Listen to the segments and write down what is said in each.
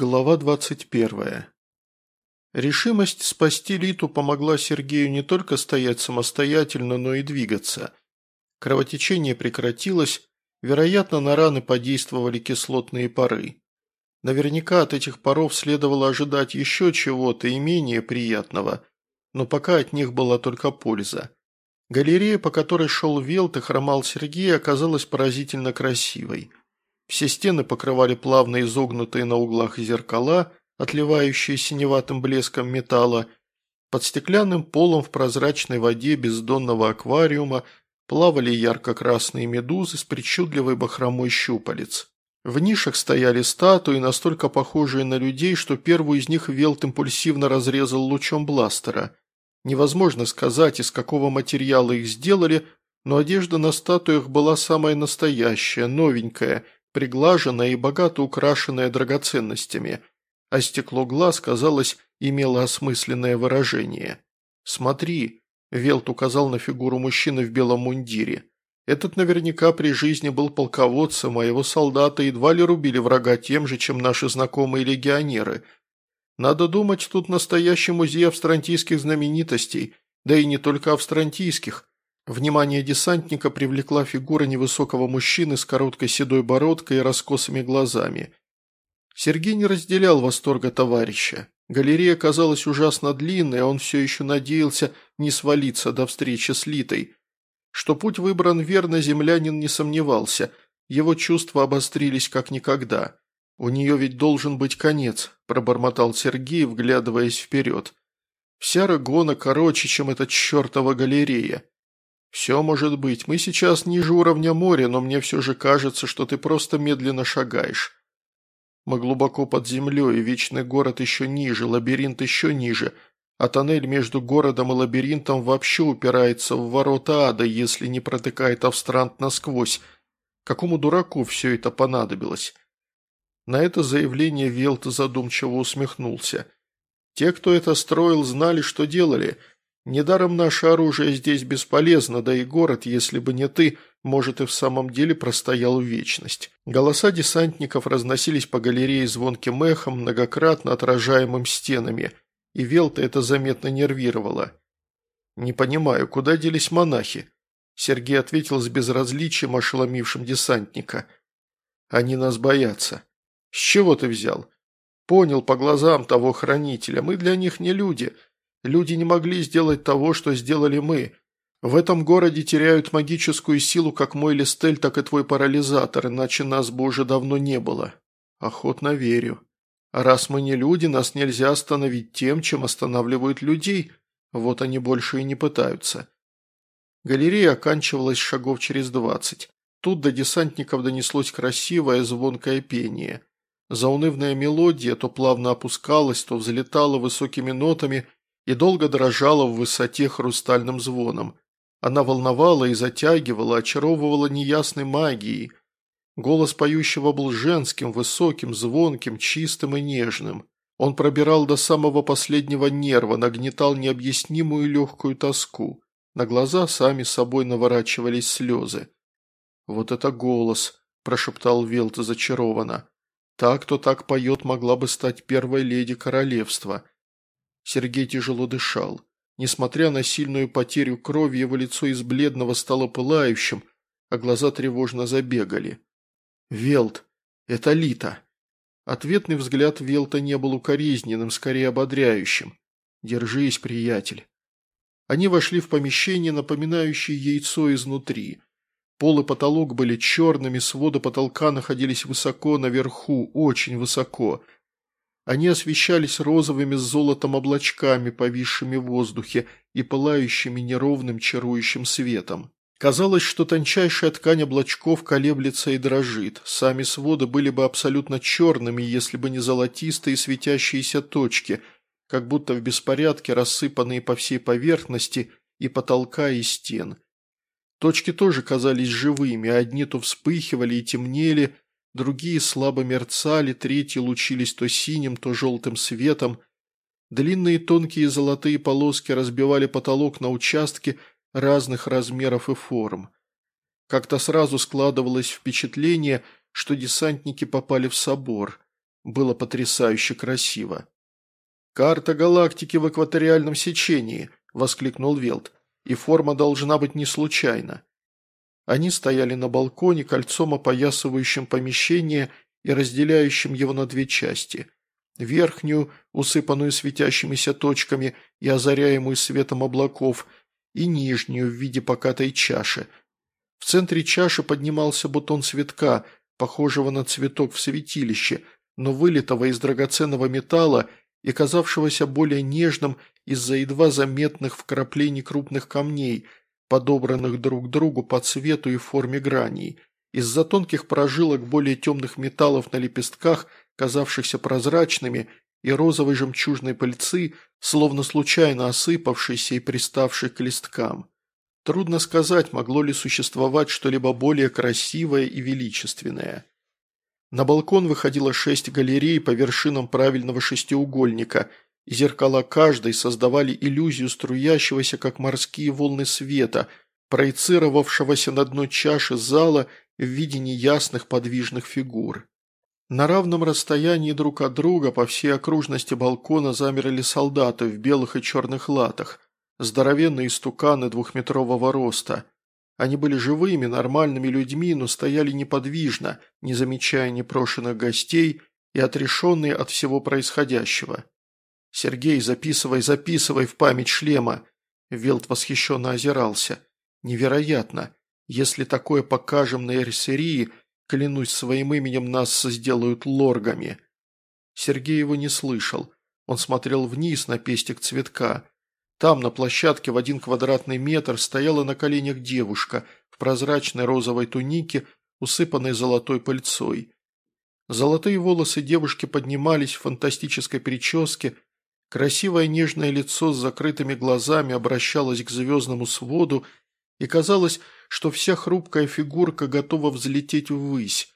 Глава 21. Решимость спасти Литу помогла Сергею не только стоять самостоятельно, но и двигаться. Кровотечение прекратилось, вероятно, на раны подействовали кислотные пары. Наверняка от этих паров следовало ожидать еще чего-то и менее приятного, но пока от них была только польза. Галерея, по которой шел Велт и хромал Сергей, оказалась поразительно красивой – все стены покрывали плавно изогнутые на углах зеркала, отливающие синеватым блеском металла. Под стеклянным полом в прозрачной воде бездонного аквариума плавали ярко-красные медузы с причудливой бахромой щупалец. В нишах стояли статуи, настолько похожие на людей, что первую из них Велт импульсивно разрезал лучом бластера. Невозможно сказать, из какого материала их сделали, но одежда на статуях была самая настоящая, новенькая – приглаженная и богато украшенная драгоценностями, а стекло глаз, казалось, имело осмысленное выражение. «Смотри», – Велт указал на фигуру мужчины в белом мундире. «Этот наверняка при жизни был полководцем, а его солдаты едва ли рубили врага тем же, чем наши знакомые легионеры. Надо думать, тут настоящий музей австрантийских знаменитостей, да и не только австрантийских, Внимание десантника привлекла фигура невысокого мужчины с короткой седой бородкой и раскосыми глазами. Сергей не разделял восторга товарища. Галерея казалась ужасно длинной, а он все еще надеялся не свалиться до встречи с Литой. Что путь выбран верно, землянин не сомневался. Его чувства обострились как никогда. «У нее ведь должен быть конец», – пробормотал Сергей, вглядываясь вперед. «Вся Рагона короче, чем эта чертова галерея. «Все может быть. Мы сейчас ниже уровня моря, но мне все же кажется, что ты просто медленно шагаешь. Мы глубоко под землей, вечный город еще ниже, лабиринт еще ниже, а тоннель между городом и лабиринтом вообще упирается в ворота ада, если не протыкает Австрант насквозь. Какому дураку все это понадобилось?» На это заявление Велт задумчиво усмехнулся. «Те, кто это строил, знали, что делали» Недаром наше оружие здесь бесполезно, да и город, если бы не ты, может и в самом деле простоял вечность. Голоса десантников разносились по галерее звонким эхом, многократно отражаемым стенами, и Велта это заметно нервировало. «Не понимаю, куда делись монахи?» Сергей ответил с безразличием, ошеломившим десантника. «Они нас боятся». «С чего ты взял?» «Понял по глазам того хранителя. Мы для них не люди». Люди не могли сделать того, что сделали мы. В этом городе теряют магическую силу как мой листель, так и твой парализатор, иначе нас бы уже давно не было. Охотно верю. Раз мы не люди, нас нельзя остановить тем, чем останавливают людей. Вот они больше и не пытаются. Галерея оканчивалась шагов через двадцать. Тут до десантников донеслось красивое звонкое пение. Заунывная мелодия то плавно опускалась, то взлетала высокими нотами – и долго дрожала в высоте хрустальным звоном. Она волновала и затягивала, очаровывала неясной магией. Голос поющего был женским, высоким, звонким, чистым и нежным. Он пробирал до самого последнего нерва, нагнетал необъяснимую легкую тоску. На глаза сами собой наворачивались слезы. «Вот это голос!» – прошептал Велт зачарованно. «Та, кто так поет, могла бы стать первой леди королевства». Сергей тяжело дышал. Несмотря на сильную потерю крови, его лицо из бледного стало пылающим, а глаза тревожно забегали. «Велт! Это Лита!» Ответный взгляд Велта не был укоризненным, скорее ободряющим. «Держись, приятель!» Они вошли в помещение, напоминающее яйцо изнутри. Пол и потолок были черными, своды потолка находились высоко наверху, очень высоко – они освещались розовыми с золотом облачками, повисшими в воздухе и пылающими неровным чарующим светом. Казалось, что тончайшая ткань облачков колеблется и дрожит. Сами своды были бы абсолютно черными, если бы не золотистые светящиеся точки, как будто в беспорядке рассыпанные по всей поверхности и потолка и стен. Точки тоже казались живыми, одни то вспыхивали и темнели, другие слабо мерцали, третьи лучились то синим, то желтым светом. Длинные тонкие золотые полоски разбивали потолок на участки разных размеров и форм. Как-то сразу складывалось впечатление, что десантники попали в собор. было потрясающе красиво. «Карта галактики в экваториальном сечении», – воскликнул Велт, – «и форма должна быть не случайна». Они стояли на балконе, кольцом опоясывающим помещение и разделяющим его на две части. Верхнюю, усыпанную светящимися точками и озаряемую светом облаков, и нижнюю в виде покатой чаши. В центре чаши поднимался бутон цветка, похожего на цветок в святилище, но вылитого из драгоценного металла и казавшегося более нежным из-за едва заметных вкраплений крупных камней, подобранных друг другу по цвету и форме граней, из-за тонких прожилок более темных металлов на лепестках, казавшихся прозрачными, и розовой жемчужной пыльцы, словно случайно осыпавшейся и приставшей к листкам. Трудно сказать, могло ли существовать что-либо более красивое и величественное. На балкон выходило шесть галерей по вершинам правильного шестиугольника, зеркала каждой создавали иллюзию струящегося, как морские волны света, проецировавшегося на дно чаши зала в виде неясных подвижных фигур. На равном расстоянии друг от друга по всей окружности балкона замерли солдаты в белых и черных латах, здоровенные стуканы двухметрового роста – они были живыми, нормальными людьми, но стояли неподвижно, не замечая непрошенных гостей и отрешенные от всего происходящего. «Сергей, записывай, записывай в память шлема!» Велт восхищенно озирался. «Невероятно! Если такое покажем на Эрсерии, клянусь своим именем, нас сделают лоргами!» Сергей его не слышал. Он смотрел вниз на пестик цветка. Там, на площадке в один квадратный метр, стояла на коленях девушка в прозрачной розовой тунике, усыпанной золотой пыльцой. Золотые волосы девушки поднимались в фантастической прическе, красивое нежное лицо с закрытыми глазами обращалось к звездному своду, и казалось, что вся хрупкая фигурка готова взлететь ввысь.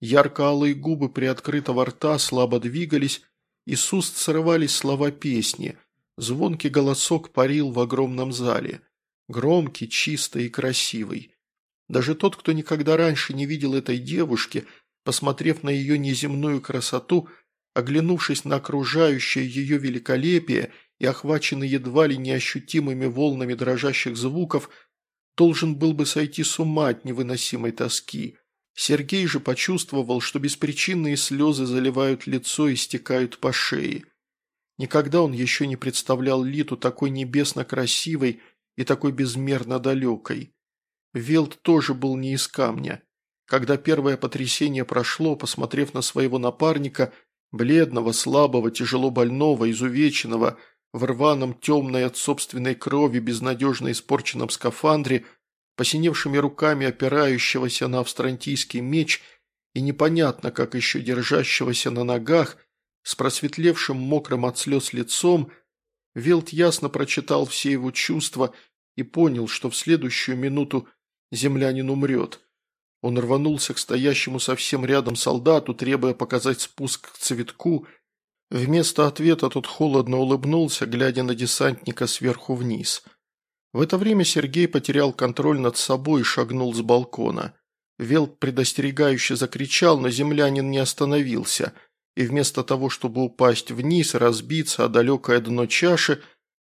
Ярко-алые губы приоткрытого рта слабо двигались, и с уст срывались слова песни – Звонкий голосок парил в огромном зале. Громкий, чистый и красивый. Даже тот, кто никогда раньше не видел этой девушки, посмотрев на ее неземную красоту, оглянувшись на окружающее ее великолепие и охваченный едва ли неощутимыми волнами дрожащих звуков, должен был бы сойти с ума от невыносимой тоски. Сергей же почувствовал, что беспричинные слезы заливают лицо и стекают по шее. Никогда он еще не представлял Литу такой небесно красивой и такой безмерно далекой. Велт тоже был не из камня. Когда первое потрясение прошло, посмотрев на своего напарника, бледного, слабого, тяжело больного, изувеченного, в рваном, темной от собственной крови, безнадежно испорченном скафандре, посиневшими руками опирающегося на австрантийский меч и непонятно, как еще держащегося на ногах, с просветлевшим мокрым от слез лицом, Велт ясно прочитал все его чувства и понял, что в следующую минуту землянин умрет. Он рванулся к стоящему совсем рядом солдату, требуя показать спуск к цветку. Вместо ответа тот холодно улыбнулся, глядя на десантника сверху вниз. В это время Сергей потерял контроль над собой и шагнул с балкона. Велт предостерегающе закричал, но землянин не остановился – и вместо того, чтобы упасть вниз, разбиться о далекое дно чаши,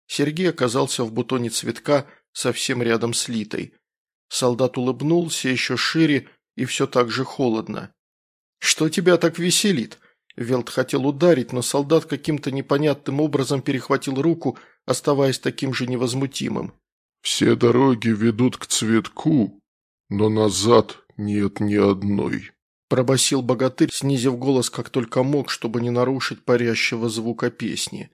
Сергей оказался в бутоне цветка совсем рядом с Литой. Солдат улыбнулся еще шире и все так же холодно. «Что тебя так веселит?» Велт хотел ударить, но солдат каким-то непонятным образом перехватил руку, оставаясь таким же невозмутимым. «Все дороги ведут к цветку, но назад нет ни одной». Пробасил богатырь, снизив голос как только мог, чтобы не нарушить парящего звука песни.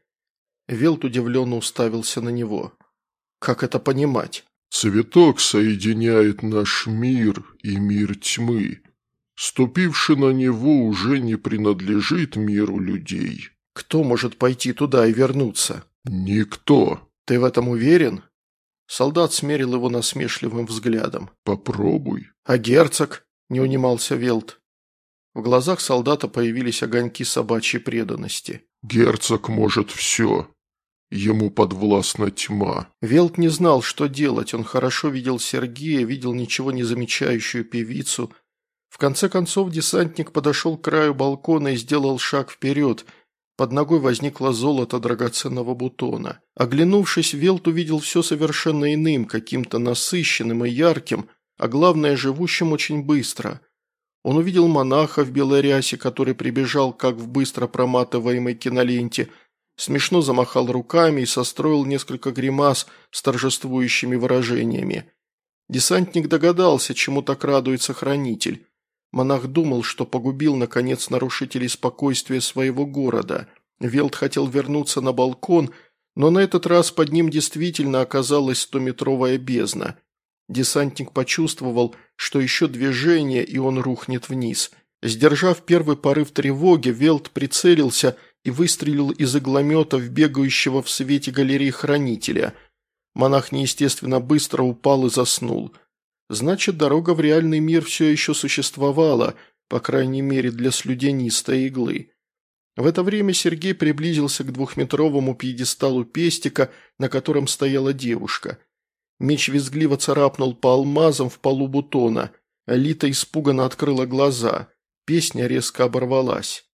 Велт удивленно уставился на него. «Как это понимать?» «Цветок соединяет наш мир и мир тьмы. Ступивший на него уже не принадлежит миру людей». «Кто может пойти туда и вернуться?» «Никто». «Ты в этом уверен?» Солдат смерил его насмешливым взглядом. «Попробуй». «А герцог?» – не унимался Велт. В глазах солдата появились огоньки собачьей преданности. «Герцог может все. Ему подвластна тьма». Велт не знал, что делать. Он хорошо видел Сергея, видел ничего не замечающую певицу. В конце концов десантник подошел к краю балкона и сделал шаг вперед. Под ногой возникло золото драгоценного бутона. Оглянувшись, Велт увидел все совершенно иным, каким-то насыщенным и ярким, а главное, живущим очень быстро. Он увидел монаха в белой рясе, который прибежал, как в быстро проматываемой киноленте, смешно замахал руками и состроил несколько гримас с торжествующими выражениями. Десантник догадался, чему так радуется хранитель. Монах думал, что погубил, наконец, нарушителей спокойствия своего города. Велт хотел вернуться на балкон, но на этот раз под ним действительно оказалась стометровая бездна. Десантник почувствовал, что еще движение, и он рухнет вниз. Сдержав первый порыв тревоги, Велт прицелился и выстрелил из игломета в бегающего в свете галереи хранителя. Монах неестественно быстро упал и заснул – Значит, дорога в реальный мир все еще существовала, по крайней мере для слюдянистой иглы. В это время Сергей приблизился к двухметровому пьедесталу пестика, на котором стояла девушка. Меч визгливо царапнул по алмазам в полу бутона. Лита испуганно открыла глаза. Песня резко оборвалась.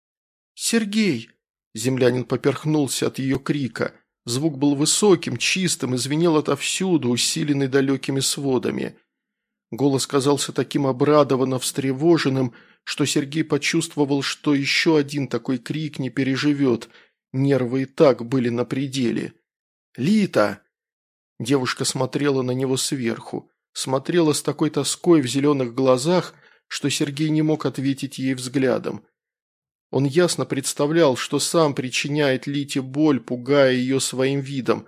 «Сергей!» Землянин поперхнулся от ее крика. Звук был высоким, чистым и звенел отовсюду, усиленный далекими сводами. Голос казался таким обрадованно встревоженным, что Сергей почувствовал, что еще один такой крик не переживет. Нервы и так были на пределе. «Лита!» Девушка смотрела на него сверху. Смотрела с такой тоской в зеленых глазах, что Сергей не мог ответить ей взглядом. Он ясно представлял, что сам причиняет Лите боль, пугая ее своим видом,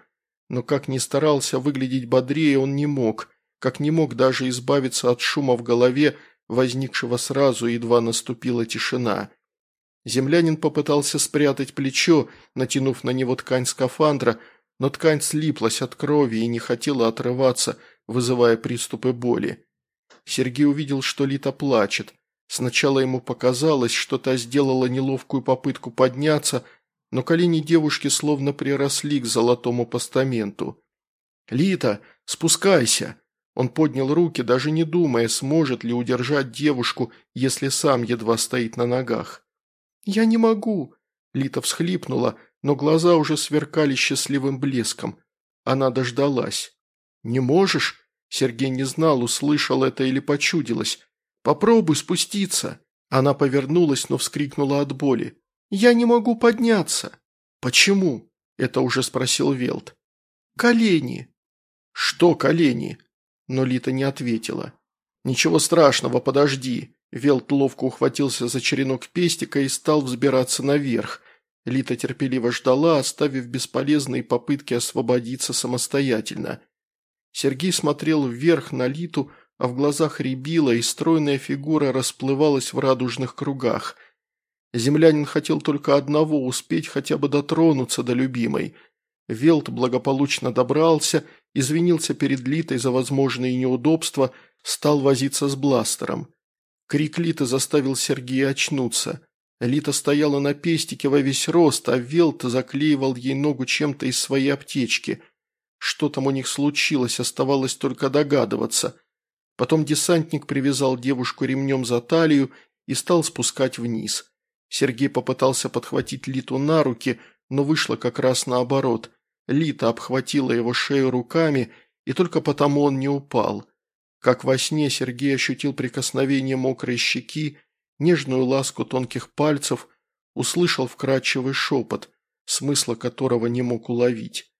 но как ни старался выглядеть бодрее, он не мог – как не мог даже избавиться от шума в голове, возникшего сразу, едва наступила тишина. Землянин попытался спрятать плечо, натянув на него ткань скафандра, но ткань слиплась от крови и не хотела отрываться, вызывая приступы боли. Сергей увидел, что Лита плачет. Сначала ему показалось, что та сделала неловкую попытку подняться, но колени девушки словно приросли к золотому постаменту. «Лита, спускайся!» Он поднял руки, даже не думая, сможет ли удержать девушку, если сам едва стоит на ногах. «Я не могу!» Лита всхлипнула, но глаза уже сверкали счастливым блеском. Она дождалась. «Не можешь?» Сергей не знал, услышал это или почудилось. «Попробуй спуститься!» Она повернулась, но вскрикнула от боли. «Я не могу подняться!» «Почему?» – это уже спросил Велт. «Колени!» «Что колени?» но Лита не ответила. «Ничего страшного, подожди». Велт ловко ухватился за черенок пестика и стал взбираться наверх. Лита терпеливо ждала, оставив бесполезные попытки освободиться самостоятельно. Сергей смотрел вверх на Литу, а в глазах рябило, и стройная фигура расплывалась в радужных кругах. Землянин хотел только одного – успеть хотя бы дотронуться до любимой – Велт благополучно добрался, извинился перед Литой за возможные неудобства, стал возиться с бластером. Крик Литы заставил Сергея очнуться. Лита стояла на пестике во весь рост, а Велт заклеивал ей ногу чем-то из своей аптечки. Что там у них случилось, оставалось только догадываться. Потом десантник привязал девушку ремнем за талию и стал спускать вниз. Сергей попытался подхватить Литу на руки, но вышло как раз наоборот. Лита обхватила его шею руками, и только потому он не упал. Как во сне Сергей ощутил прикосновение мокрой щеки, нежную ласку тонких пальцев, услышал вкрадчивый шепот, смысла которого не мог уловить.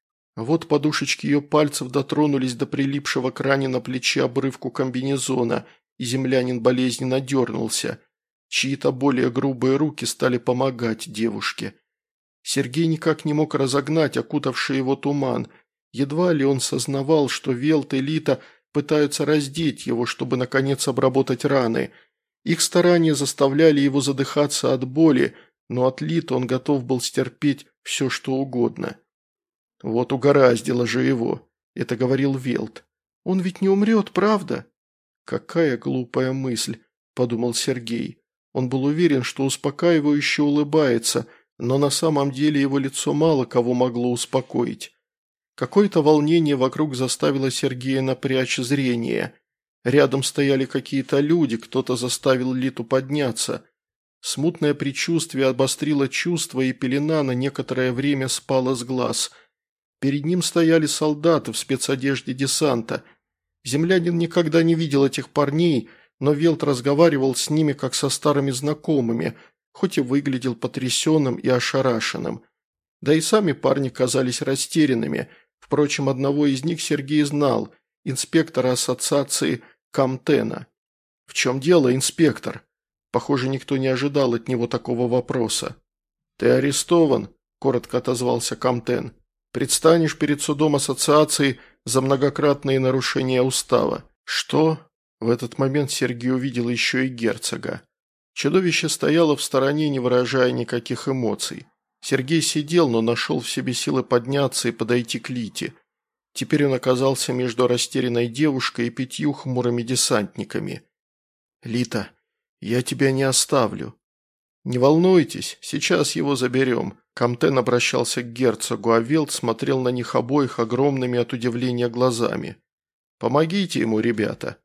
Вот подушечки ее пальцев дотронулись до прилипшего к ране на плече обрывку комбинезона, и землянин болезненно дернулся. Чьи-то более грубые руки стали помогать девушке. Сергей никак не мог разогнать окутавший его туман. Едва ли он сознавал, что Велт и Лита пытаются раздеть его, чтобы, наконец, обработать раны. Их старания заставляли его задыхаться от боли, но от Лита он готов был стерпеть все, что угодно. «Вот угораздило же его», — это говорил Велт. «Он ведь не умрет, правда?» «Какая глупая мысль», — подумал Сергей. Он был уверен, что успокаивающе улыбается — но на самом деле его лицо мало кого могло успокоить. Какое-то волнение вокруг заставило Сергея напрячь зрение. Рядом стояли какие-то люди, кто-то заставил Литу подняться. Смутное предчувствие обострило чувство, и пелена на некоторое время спала с глаз. Перед ним стояли солдаты в спецодежде десанта. Землянин никогда не видел этих парней, но Велт разговаривал с ними как со старыми знакомыми, хоть и выглядел потрясенным и ошарашенным. Да и сами парни казались растерянными. Впрочем, одного из них Сергей знал, инспектора ассоциации Камтена. «В чем дело, инспектор?» Похоже, никто не ожидал от него такого вопроса. «Ты арестован», – коротко отозвался Камтен. «Предстанешь перед судом ассоциации за многократные нарушения устава». «Что?» В этот момент Сергей увидел еще и герцога. Чудовище стояло в стороне, не выражая никаких эмоций. Сергей сидел, но нашел в себе силы подняться и подойти к Лите. Теперь он оказался между растерянной девушкой и пятью хмурыми десантниками. «Лита, я тебя не оставлю». «Не волнуйтесь, сейчас его заберем». Камтен обращался к герцогу, а Велт смотрел на них обоих огромными от удивления глазами. «Помогите ему, ребята».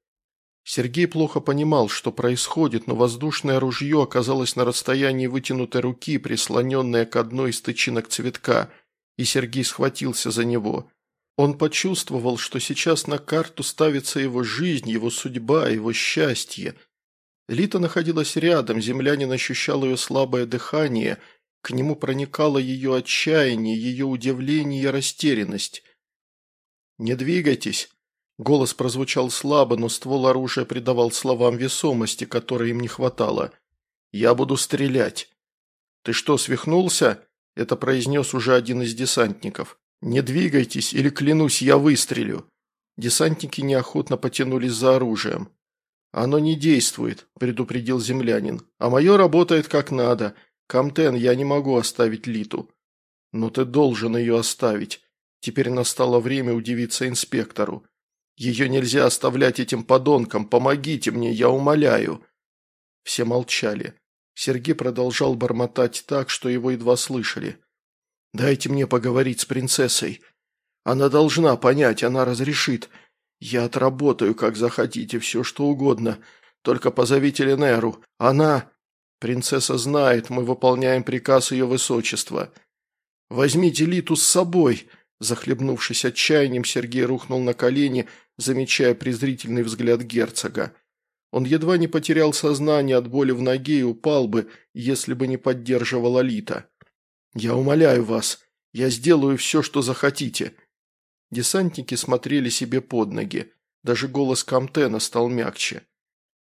Сергей плохо понимал, что происходит, но воздушное ружье оказалось на расстоянии вытянутой руки, прислоненное к одной из тычинок цветка, и Сергей схватился за него. Он почувствовал, что сейчас на карту ставится его жизнь, его судьба, его счастье – Лита находилась рядом, землянин ощущал ее слабое дыхание, к нему проникало ее отчаяние, ее удивление и растерянность. «Не двигайтесь!» Голос прозвучал слабо, но ствол оружия придавал словам весомости, которой им не хватало. «Я буду стрелять!» «Ты что, свихнулся?» – это произнес уже один из десантников. «Не двигайтесь, или, клянусь, я выстрелю!» Десантники неохотно потянулись за оружием. «Оно не действует», – предупредил землянин. «А мое работает как надо. Камтен, я не могу оставить Литу». «Но ты должен ее оставить». Теперь настало время удивиться инспектору. «Ее нельзя оставлять этим подонкам. Помогите мне, я умоляю». Все молчали. Сергей продолжал бормотать так, что его едва слышали. «Дайте мне поговорить с принцессой. Она должна понять, она разрешит. «Я отработаю, как захотите, все что угодно. Только позовите Ленеру. Она...» «Принцесса знает, мы выполняем приказ ее высочества». «Возьмите Литу с собой!» Захлебнувшись отчаянием, Сергей рухнул на колени, замечая презрительный взгляд герцога. Он едва не потерял сознание от боли в ноге и упал бы, если бы не поддерживала Лита. «Я умоляю вас, я сделаю все, что захотите», Десантники смотрели себе под ноги. Даже голос Камтена стал мягче.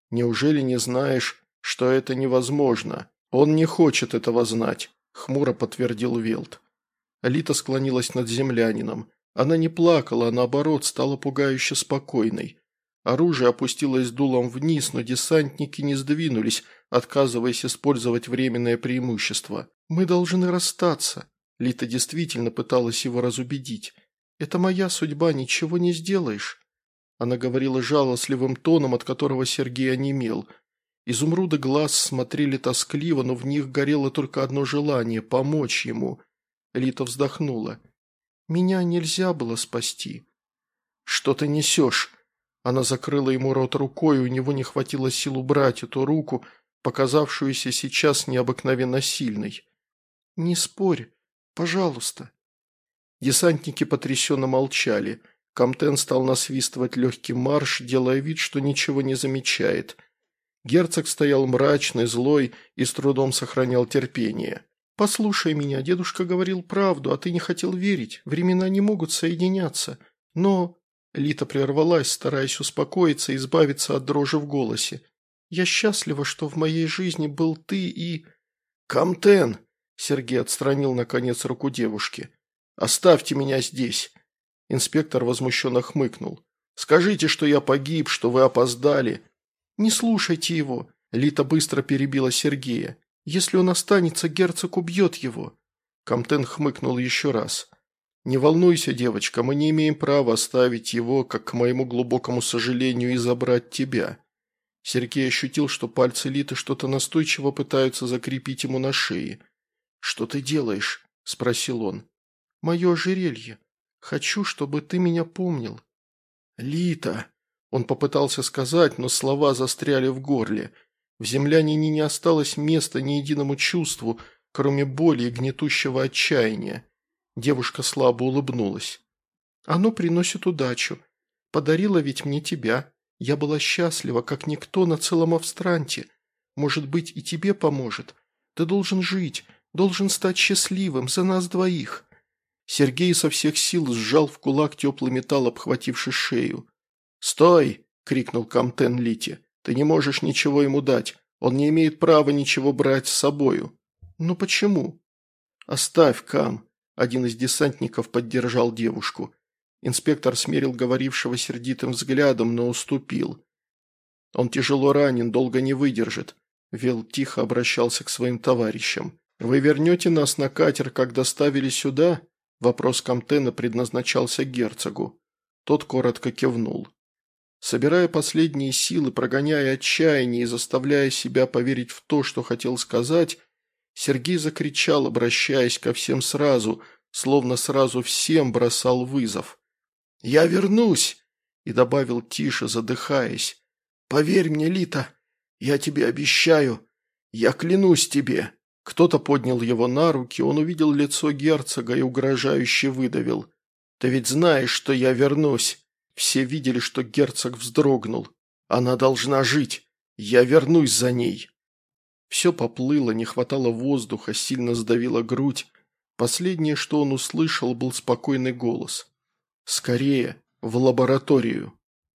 «Неужели не знаешь, что это невозможно? Он не хочет этого знать», – хмуро подтвердил Велт. Алита склонилась над землянином. Она не плакала, а наоборот стала пугающе спокойной. Оружие опустилось дулом вниз, но десантники не сдвинулись, отказываясь использовать временное преимущество. «Мы должны расстаться», – Лита действительно пыталась его разубедить. «Это моя судьба, ничего не сделаешь». Она говорила жалостливым тоном, от которого Сергей онемел. Изумруды глаз смотрели тоскливо, но в них горело только одно желание – помочь ему. Лита вздохнула. «Меня нельзя было спасти». «Что ты несешь?» Она закрыла ему рот рукой, у него не хватило сил убрать эту руку, показавшуюся сейчас необыкновенно сильной. «Не спорь, пожалуйста». Десантники потрясенно молчали. Камтен стал насвистывать легкий марш, делая вид, что ничего не замечает. Герцог стоял мрачный, злой и с трудом сохранял терпение. «Послушай меня, дедушка говорил правду, а ты не хотел верить. Времена не могут соединяться. Но...» Лита прервалась, стараясь успокоиться и избавиться от дрожи в голосе. «Я счастлива, что в моей жизни был ты и...» «Камтен!» Сергей отстранил, наконец, руку девушки. Оставьте меня здесь!» Инспектор возмущенно хмыкнул. «Скажите, что я погиб, что вы опоздали». «Не слушайте его!» Лита быстро перебила Сергея. «Если он останется, герцог убьет его». Камтен хмыкнул еще раз. «Не волнуйся, девочка, мы не имеем права оставить его, как к моему глубокому сожалению, и забрать тебя». Сергей ощутил, что пальцы Литы что-то настойчиво пытаются закрепить ему на шее. «Что ты делаешь?» – спросил он мое ожерелье. Хочу, чтобы ты меня помнил». «Лита!» Он попытался сказать, но слова застряли в горле. В землянине не осталось места ни единому чувству, кроме боли и гнетущего отчаяния. Девушка слабо улыбнулась. «Оно приносит удачу. Подарила ведь мне тебя. Я была счастлива, как никто на целом Австранте. Может быть, и тебе поможет. Ты должен жить, должен стать счастливым за нас двоих». Сергей со всех сил сжал в кулак теплый металл, обхвативший шею. «Стой!» – крикнул Камтен Лити. «Ты не можешь ничего ему дать. Он не имеет права ничего брать с собою». «Ну почему?» «Оставь, Кам!» – один из десантников поддержал девушку. Инспектор смерил говорившего сердитым взглядом, но уступил. «Он тяжело ранен, долго не выдержит», – Вел тихо обращался к своим товарищам. «Вы вернете нас на катер, как доставили сюда?» Вопрос Камтена предназначался герцогу. Тот коротко кивнул. Собирая последние силы, прогоняя отчаяние и заставляя себя поверить в то, что хотел сказать, Сергей закричал, обращаясь ко всем сразу, словно сразу всем бросал вызов. «Я вернусь!» и добавил тише, задыхаясь. «Поверь мне, Лита, я тебе обещаю, я клянусь тебе!» Кто-то поднял его на руки, он увидел лицо герцога и угрожающе выдавил. «Ты ведь знаешь, что я вернусь!» Все видели, что герцог вздрогнул. «Она должна жить! Я вернусь за ней!» Все поплыло, не хватало воздуха, сильно сдавило грудь. Последнее, что он услышал, был спокойный голос. «Скорее, в лабораторию!»